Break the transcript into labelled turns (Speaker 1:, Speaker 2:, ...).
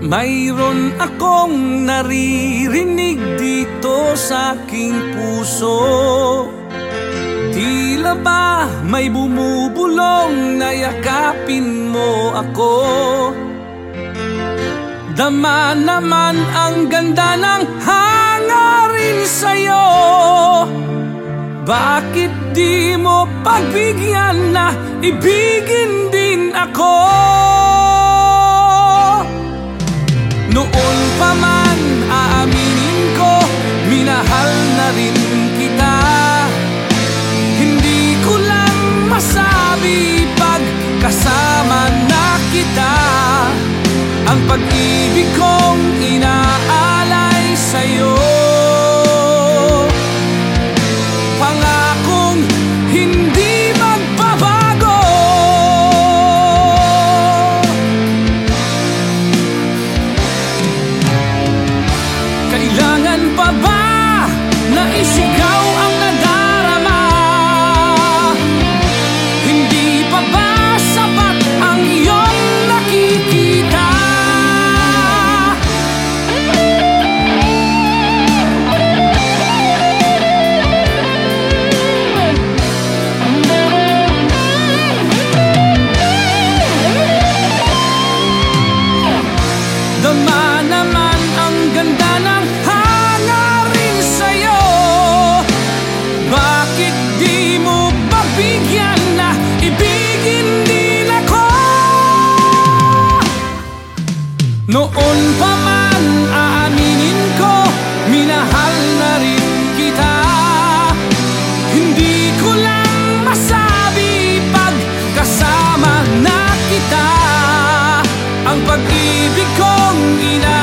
Speaker 1: Mayroon akong naririnig dito sa aking puso. Tila ba may bumubulong na yakapin mo ako? Dama naman ang ganda ng hangarin sa'yo. Bakit di mo pagbigyan na ibigin din ako? Dama naman ang ganda ng Noon pa man aaminin ko Minahal na rin kita. Hindi ko lang masabi Pag kasama na kita. Ang pag-ibig kong ina